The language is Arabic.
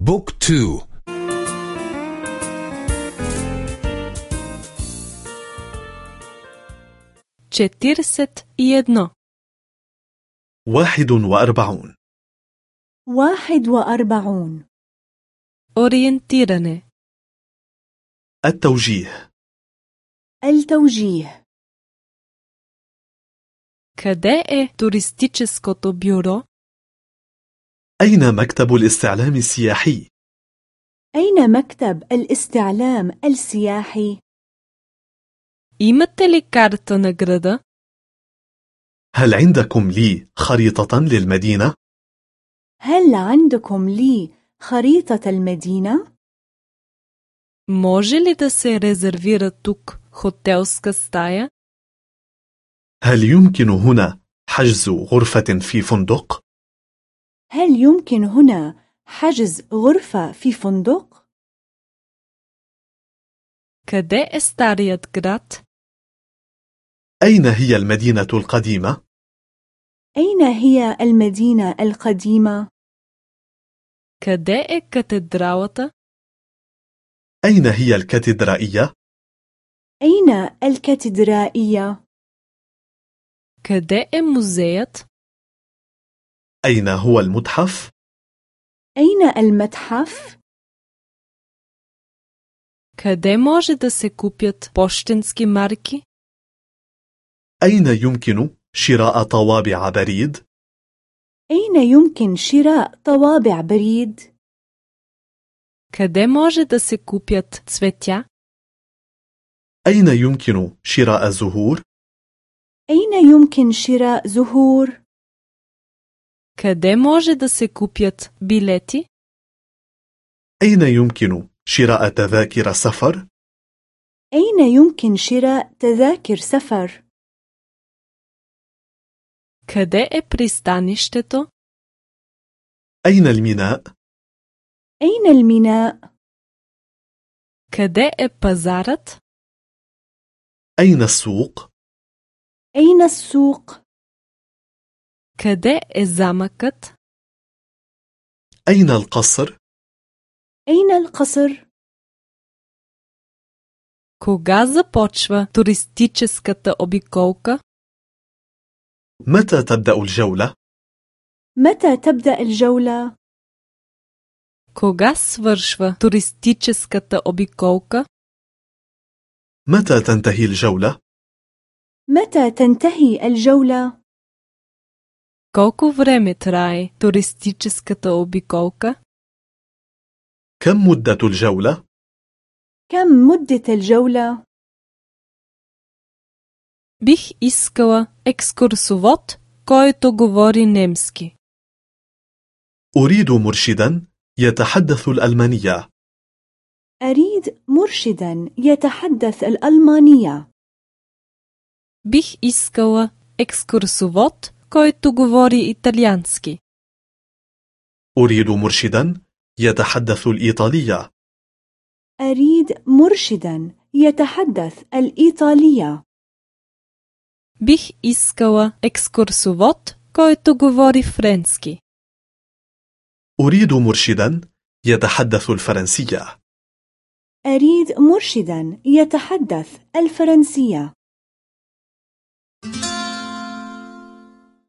book two. четирийсет и едно واحد وأربعون. واحد وأربعون. Ориентиране التوجيه. التوجيه. Къде е туристическото бюро أين مكتب الاستعلام السياحي؟ أين مكتب الاستعلام السياحي؟ Имате ли карта на града? هل عندكم لي خريطة للمدينة؟ هل عندكم لي خريطة المدينة؟ Може ли да се резервира тук хотелска стая? هل يمكن هنا حجز غرفة في فندق؟ هل يمكن هنا حجز غرفة في فندق؟ كده استاريت جرات؟ أين هي المدينة القديمة؟ أين هي المدينة القديمة؟ كده الكاتدراوة؟ أين هي الكاتدرائية؟ أين الكاتدرائية؟ كده الموزيت؟ أين هو المتحف؟ أين المتحف؟ Къде може да се купят пощенски марки? أين يمكن شراء طوابع بريد؟ أين يمكن شراء طوابع بريد؟ Къде може да се купят цветя? أين يمكن شراء زهور؟ أين يمكن شراء زهور؟ Къде може да се купят билети? أين يمكن شراء تذاكر سفر؟ أين يمكن شراء تذاكر سفر؟ Къде е пристанището? أين الميناء؟ أين الميناء؟ Къде е пазарът? أين السوق؟ أين السوق؟ Къде е замъкът? أين القصر؟ أين القصر؟ Кога започва туристическата обиколка? متى تبدأ الجولة؟ متى تبدأ الجولة؟ Кога свършва туристическата обиколка? متى تنتهي الجولة؟ متى تنتهي الجولة؟ Колко време трае туристическата обиколка? كم مدة الجولة؟ كم مدة الجولة؟ Бих искала екскурсовод, който говори немски. أريد مرشدا يتحدث الألمانية أريد مرشدا يتحدث الألمانية. Бих искала екскурсовод, който говори италиански. أريد مرشدا يتحدث الإيطالية أريد مرشدا يتحدث الإيطالية. Бих искала екскурсовод, който говори френски. أريد مرشدا يتحدث الفرنسية أريد مرشدا يتحدث الفرنسية.